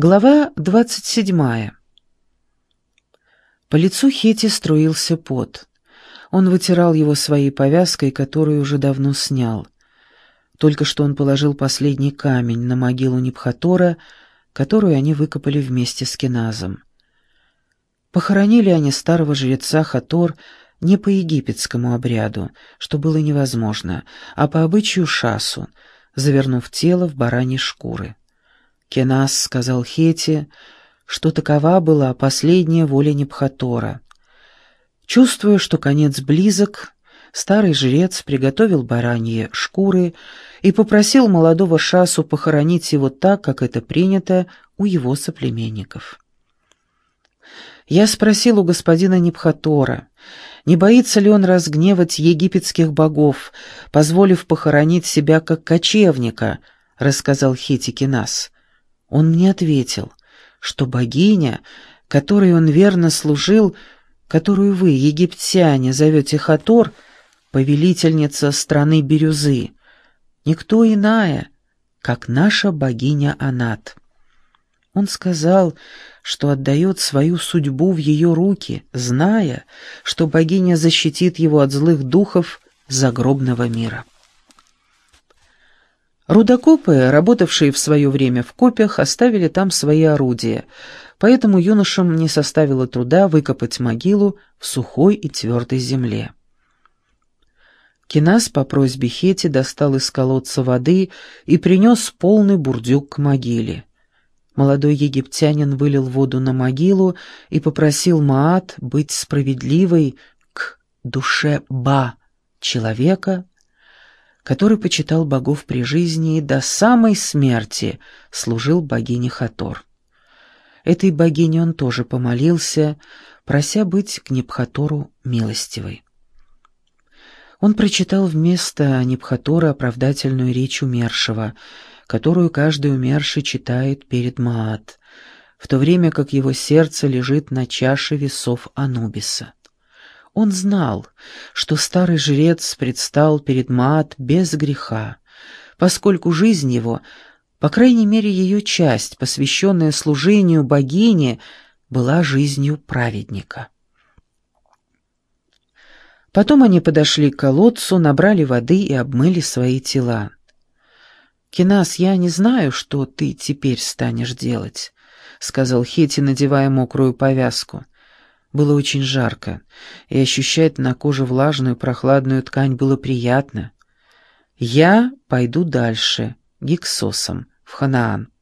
Глава двадцать седьмая. По лицу Хети струился пот. Он вытирал его своей повязкой, которую уже давно снял. Только что он положил последний камень на могилу Непхатора, которую они выкопали вместе с Киназом. Похоронили они старого жреца Хатор не по египетскому обряду, что было невозможно, а по обычаю шасу, завернув тело в бараньи шкуры. Кенас сказал Хете, что такова была последняя воля Непхатора. Чувствуя, что конец близок, старый жрец приготовил бараньи шкуры и попросил молодого Шасу похоронить его так, как это принято у его соплеменников. Я спросил у господина Непхатора, не боится ли он разгневать египетских богов, позволив похоронить себя как кочевника, рассказал Хити Кинас. Он мне ответил, что богиня, которой он верно служил, которую вы, египтяне, зовете Хатор, повелительница страны Бирюзы, никто иная, как наша богиня Анат. Он сказал, что отдает свою судьбу в ее руки, зная, что богиня защитит его от злых духов загробного мира. Рудокопы, работавшие в свое время в копях, оставили там свои орудия, поэтому юношам не составило труда выкопать могилу в сухой и твердой земле. Кинас по просьбе Хети достал из колодца воды и принес полный бурдюк к могиле. Молодой египтянин вылил воду на могилу и попросил Маат быть справедливой к душе Ба, человека, который почитал богов при жизни и до самой смерти служил богине Хатор. Этой богине он тоже помолился, прося быть к Непхатору милостивой. Он прочитал вместо Непхатора оправдательную речь умершего, которую каждый умерший читает перед Маат, в то время как его сердце лежит на чаше весов Анубиса. Он знал, что старый жрец предстал перед Маат без греха, поскольку жизнь его, по крайней мере ее часть, посвященная служению богине, была жизнью праведника. Потом они подошли к колодцу, набрали воды и обмыли свои тела. «Кинас, я не знаю, что ты теперь станешь делать», — сказал Хети, надевая мокрую повязку. Было очень жарко, и ощущать на коже влажную прохладную ткань было приятно. «Я пойду дальше, гиксосом, в Ханаан».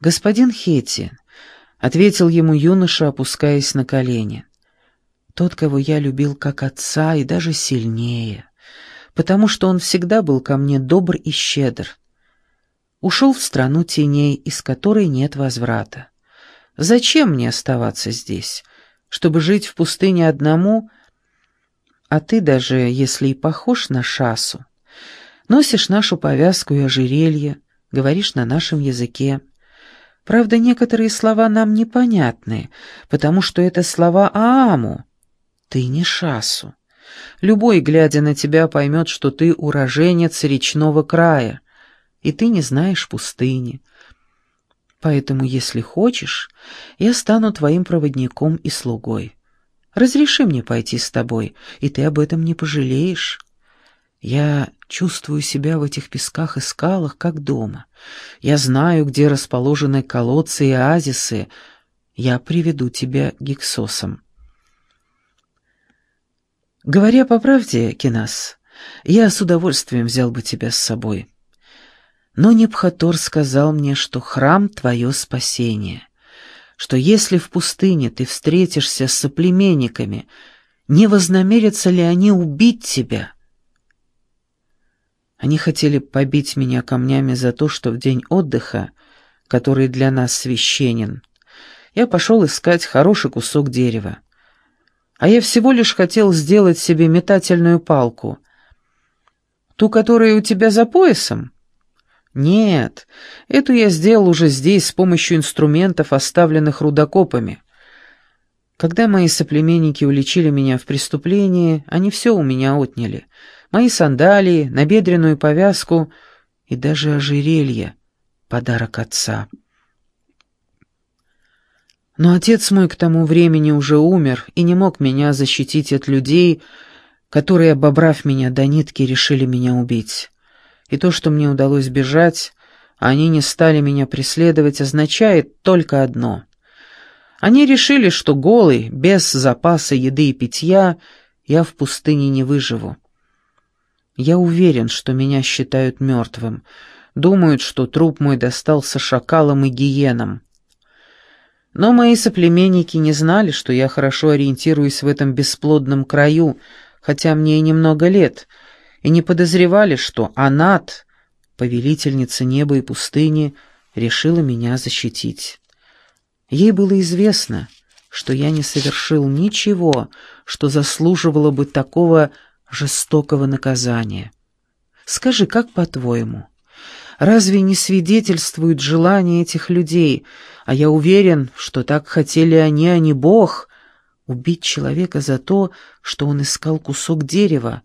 «Господин Хети», — ответил ему юноша, опускаясь на колени, — «тот, кого я любил как отца и даже сильнее, потому что он всегда был ко мне добр и щедр, ушел в страну теней, из которой нет возврата. Зачем мне оставаться здесь? Чтобы жить в пустыне одному? А ты даже, если и похож на шасу, носишь нашу повязку и ожерелье, говоришь на нашем языке. Правда, некоторые слова нам непонятны, потому что это слова Ааму. Ты не шасу. Любой, глядя на тебя, поймет, что ты уроженец речного края, и ты не знаешь пустыни. Поэтому, если хочешь, я стану твоим проводником и слугой. Разреши мне пойти с тобой, и ты об этом не пожалеешь. Я чувствую себя в этих песках и скалах, как дома. Я знаю, где расположены колодцы и оазисы. Я приведу тебя гиксосом. Говоря по правде, Кинас, я с удовольствием взял бы тебя с собой. Но Непхатор сказал мне, что храм — твое спасение, что если в пустыне ты встретишься с соплеменниками, не вознамерятся ли они убить тебя? Они хотели побить меня камнями за то, что в день отдыха, который для нас священен, я пошел искать хороший кусок дерева. А я всего лишь хотел сделать себе метательную палку. Ту, которая у тебя за поясом? Нет, эту я сделал уже здесь с помощью инструментов, оставленных рудокопами. Когда мои соплеменники уличили меня в преступлении, они все у меня отняли. Мои сандалии, набедренную повязку и даже ожерелье — подарок отца. Но отец мой к тому времени уже умер и не мог меня защитить от людей, которые, обобрав меня до нитки, решили меня убить. И то, что мне удалось бежать, они не стали меня преследовать, означает только одно. Они решили, что голый, без запаса еды и питья, я в пустыне не выживу. Я уверен, что меня считают мертвым, думают, что труп мой достался шакалам и гиенам. Но мои соплеменники не знали, что я хорошо ориентируюсь в этом бесплодном краю, хотя мне и немного лет, и не подозревали, что Анат, повелительница неба и пустыни, решила меня защитить. Ей было известно, что я не совершил ничего, что заслуживало бы такого жестокого наказания. Скажи, как по-твоему, разве не свидетельствует желание этих людей, а я уверен, что так хотели они, а не Бог, убить человека за то, что он искал кусок дерева,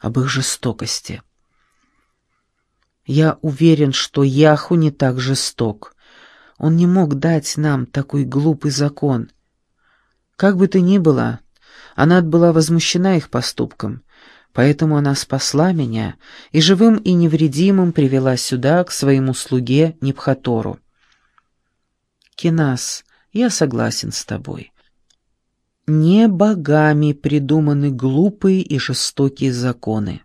об их жестокости. Я уверен, что Яху не так жесток. Он не мог дать нам такой глупый закон. Как бы то ни было, она была возмущена их поступком, Поэтому она спасла меня и живым и невредимым привела сюда, к своему слуге Непхатору. Кинас, я согласен с тобой. Не богами придуманы глупые и жестокие законы.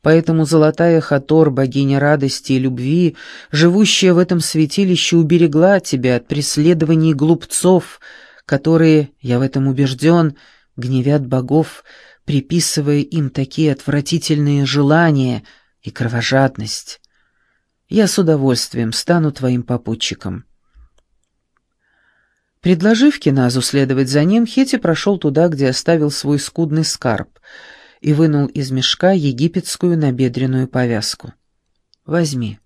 Поэтому золотая Хатор, богиня радости и любви, живущая в этом святилище, уберегла тебя от преследований глупцов, которые, я в этом убежден, гневят богов, приписывая им такие отвратительные желания и кровожадность. Я с удовольствием стану твоим попутчиком». Предложив Киназу следовать за ним, Хети прошел туда, где оставил свой скудный скарб, и вынул из мешка египетскую набедренную повязку. «Возьми.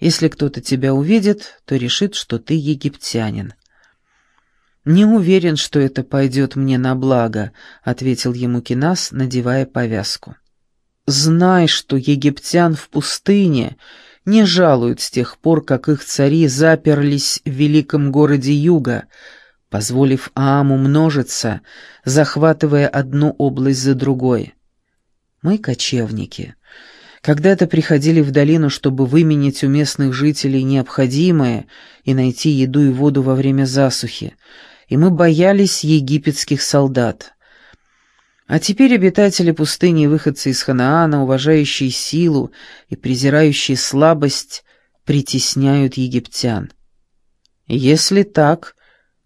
Если кто-то тебя увидит, то решит, что ты египтянин. «Не уверен, что это пойдет мне на благо», — ответил ему Кинас, надевая повязку. «Знай, что египтян в пустыне не жалуют с тех пор, как их цари заперлись в великом городе Юга, позволив Ааму множиться, захватывая одну область за другой. Мы кочевники». Когда-то приходили в долину, чтобы выменить у местных жителей необходимое и найти еду и воду во время засухи, и мы боялись египетских солдат. А теперь обитатели пустыни и выходцы из Ханаана, уважающие силу и презирающие слабость, притесняют египтян. Если так,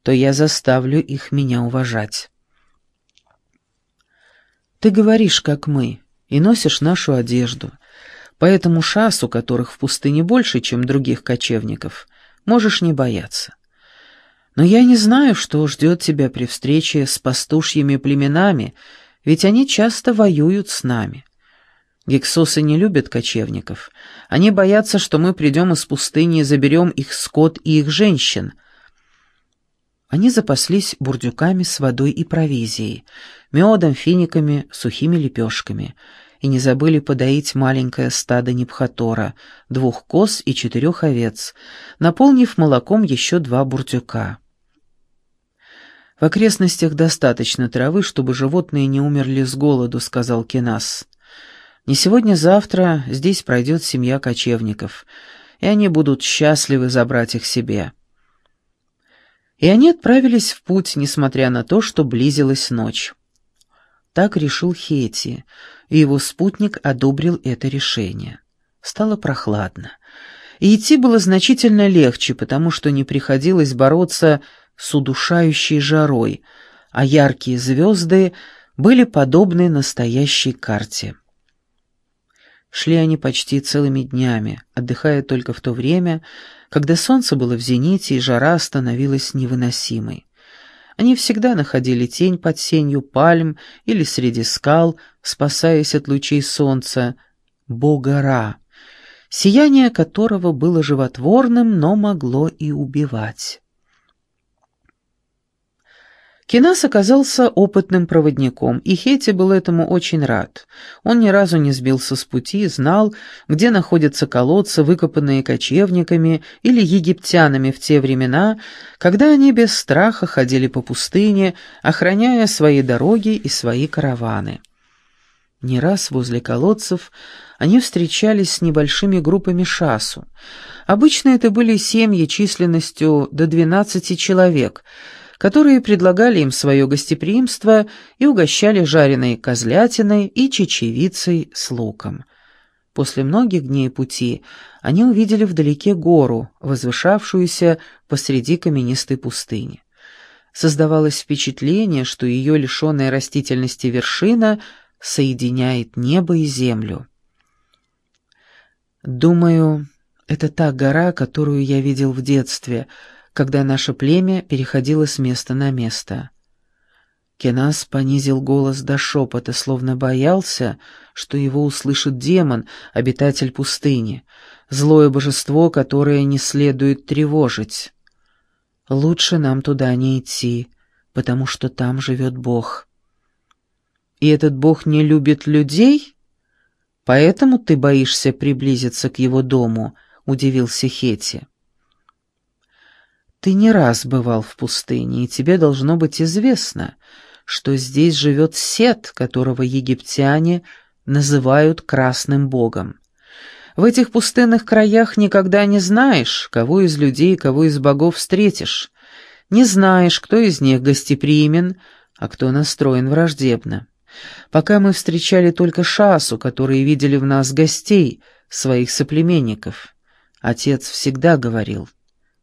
то я заставлю их меня уважать. Ты говоришь, как мы, и носишь нашу одежду, поэтому шас, у которых в пустыне больше, чем других кочевников, можешь не бояться. Но я не знаю, что ждет тебя при встрече с пастушьими племенами, ведь они часто воюют с нами. Гексосы не любят кочевников. Они боятся, что мы придем из пустыни и заберем их скот и их женщин. Они запаслись бурдюками с водой и провизией, медом, финиками, сухими лепешками и не забыли подоить маленькое стадо Непхатора, двух коз и четырех овец, наполнив молоком еще два бурдюка. «В окрестностях достаточно травы, чтобы животные не умерли с голоду», — сказал Кенас. «Не сегодня-завтра здесь пройдет семья кочевников, и они будут счастливы забрать их себе». И они отправились в путь, несмотря на то, что близилась ночь. Так решил Хети, и его спутник одобрил это решение. Стало прохладно. И идти было значительно легче, потому что не приходилось бороться с удушающей жарой, а яркие звезды были подобны настоящей карте. Шли они почти целыми днями, отдыхая только в то время, когда солнце было в зените и жара становилась невыносимой. Они всегда находили тень под сенью пальм или среди скал, спасаясь от лучей солнца, бога Ра, сияние которого было животворным, но могло и убивать. Кинас оказался опытным проводником, и Хети был этому очень рад. Он ни разу не сбился с пути, знал, где находятся колодцы, выкопанные кочевниками или египтянами в те времена, когда они без страха ходили по пустыне, охраняя свои дороги и свои караваны. Не раз возле колодцев они встречались с небольшими группами шасу. Обычно это были семьи численностью до 12 человек — которые предлагали им свое гостеприимство и угощали жареной козлятиной и чечевицей с луком. После многих дней пути они увидели вдалеке гору, возвышавшуюся посреди каменистой пустыни. Создавалось впечатление, что ее лишенная растительности вершина соединяет небо и землю. «Думаю, это та гора, которую я видел в детстве», когда наше племя переходило с места на место. Кенас понизил голос до шепота, словно боялся, что его услышит демон, обитатель пустыни, злое божество, которое не следует тревожить. Лучше нам туда не идти, потому что там живет Бог. И этот Бог не любит людей? Поэтому ты боишься приблизиться к его дому, — удивился Хети. Ты не раз бывал в пустыне, и тебе должно быть известно, что здесь живет Сет, которого египтяне называют Красным Богом. В этих пустынных краях никогда не знаешь, кого из людей, кого из богов встретишь. Не знаешь, кто из них гостеприимен, а кто настроен враждебно. Пока мы встречали только Шасу, которые видели в нас гостей, своих соплеменников. Отец всегда говорил —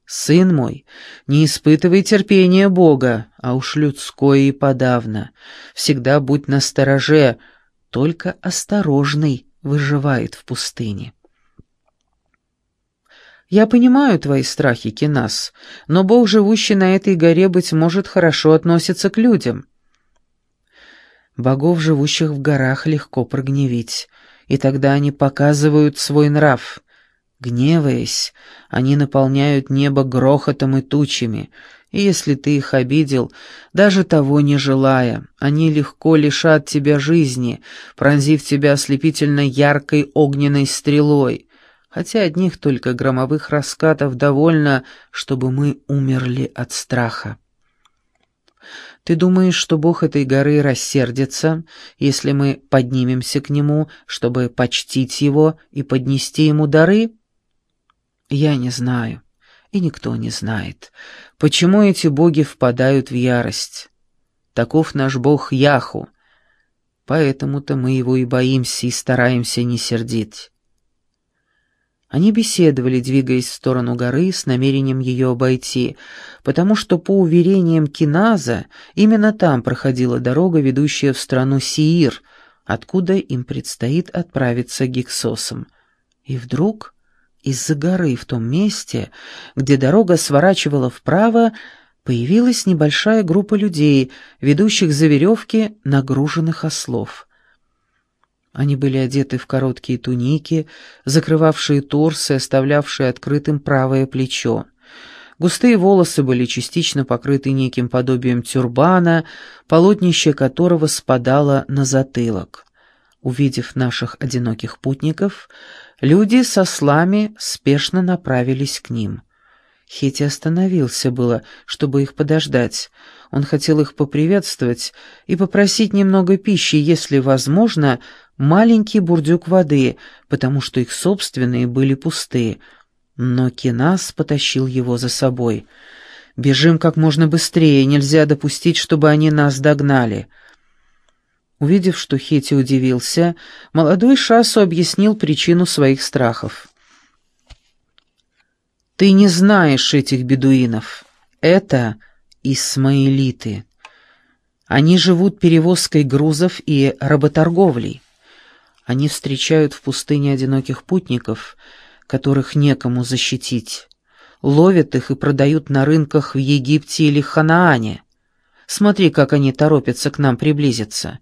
«Сын мой, не испытывай терпения Бога, а уж людское и подавно. Всегда будь настороже, только осторожный выживает в пустыне». «Я понимаю твои страхи, Кинас, но Бог, живущий на этой горе, быть может, хорошо относится к людям». Богов, живущих в горах, легко прогневить, и тогда они показывают свой нрав. Гневаясь, они наполняют небо грохотом и тучами, и если ты их обидел, даже того не желая, они легко лишат тебя жизни, пронзив тебя ослепительно яркой огненной стрелой, хотя одних только громовых раскатов довольно, чтобы мы умерли от страха. Ты думаешь, что бог этой горы рассердится, если мы поднимемся к нему, чтобы почтить его и поднести ему дары?» Я не знаю, и никто не знает, почему эти боги впадают в ярость. Таков наш бог Яху, поэтому-то мы его и боимся, и стараемся не сердить. Они беседовали, двигаясь в сторону горы с намерением ее обойти, потому что, по уверениям Киназа, именно там проходила дорога, ведущая в страну Сиир, откуда им предстоит отправиться Гиксосом. И вдруг из-за горы в том месте, где дорога сворачивала вправо, появилась небольшая группа людей, ведущих за веревки нагруженных ослов. Они были одеты в короткие туники, закрывавшие торсы, оставлявшие открытым правое плечо. Густые волосы были частично покрыты неким подобием тюрбана, полотнище которого спадало на затылок. Увидев наших одиноких путников, Люди со слами спешно направились к ним. Хити остановился было, чтобы их подождать. Он хотел их поприветствовать и попросить немного пищи, если возможно, маленький бурдюк воды, потому что их собственные были пустые. Но Кинас потащил его за собой. «Бежим как можно быстрее, нельзя допустить, чтобы они нас догнали». Увидев, что Хети удивился, молодой Шасу объяснил причину своих страхов. «Ты не знаешь этих бедуинов. Это исмаилиты. Они живут перевозкой грузов и работорговлей. Они встречают в пустыне одиноких путников, которых некому защитить, ловят их и продают на рынках в Египте или Ханаане. Смотри, как они торопятся к нам приблизиться».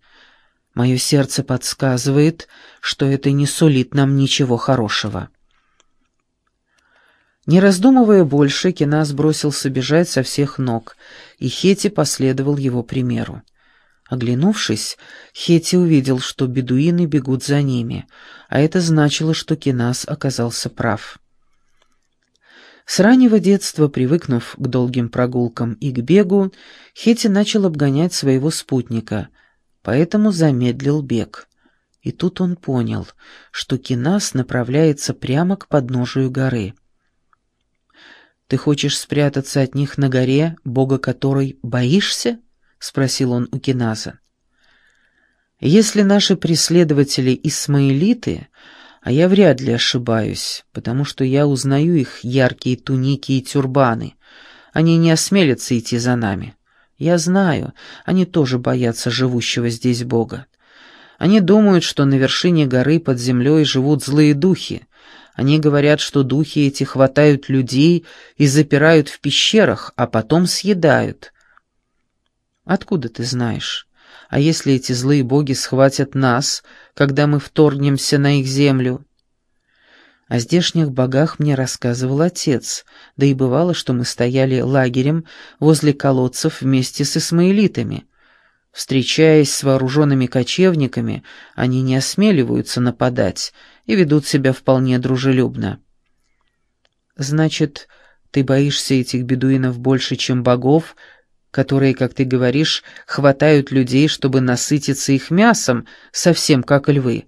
Мое сердце подсказывает, что это не сулит нам ничего хорошего. Не раздумывая больше, Кинас бросился бежать со всех ног, и Хети последовал его примеру. Оглянувшись, Хети увидел, что бедуины бегут за ними, а это значило, что Кинас оказался прав. С раннего детства, привыкнув к долгим прогулкам и к бегу, Хети начал обгонять своего спутника, поэтому замедлил бег. И тут он понял, что Кинас направляется прямо к подножию горы. «Ты хочешь спрятаться от них на горе, бога которой боишься?» — спросил он у Киназа. «Если наши преследователи исмаилиты, а я вряд ли ошибаюсь, потому что я узнаю их яркие туники и тюрбаны. Они не осмелятся идти за нами. Я знаю, они тоже боятся живущего здесь Бога. Они думают, что на вершине горы под землей живут злые духи. Они говорят, что духи эти хватают людей и запирают в пещерах, а потом съедают. Откуда ты знаешь? А если эти злые боги схватят нас, когда мы вторгнемся на их землю? О здешних богах мне рассказывал отец, да и бывало, что мы стояли лагерем возле колодцев вместе с исмаилитами. Встречаясь с вооруженными кочевниками, они не осмеливаются нападать и ведут себя вполне дружелюбно. «Значит, ты боишься этих бедуинов больше, чем богов, которые, как ты говоришь, хватают людей, чтобы насытиться их мясом, совсем как львы.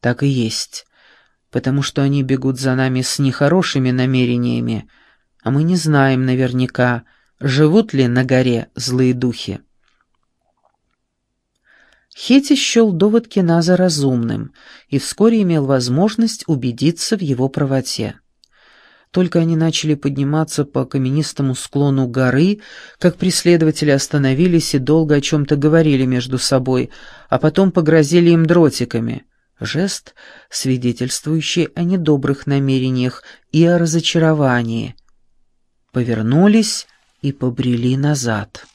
Так и есть, потому что они бегут за нами с нехорошими намерениями, а мы не знаем наверняка, живут ли на горе злые духи. Хети счел довод Кеназа разумным и вскоре имел возможность убедиться в его правоте. Только они начали подниматься по каменистому склону горы, как преследователи остановились и долго о чем-то говорили между собой, а потом погрозили им дротиками. Жест, свидетельствующий о недобрых намерениях и о разочаровании. Повернулись и побрели назад.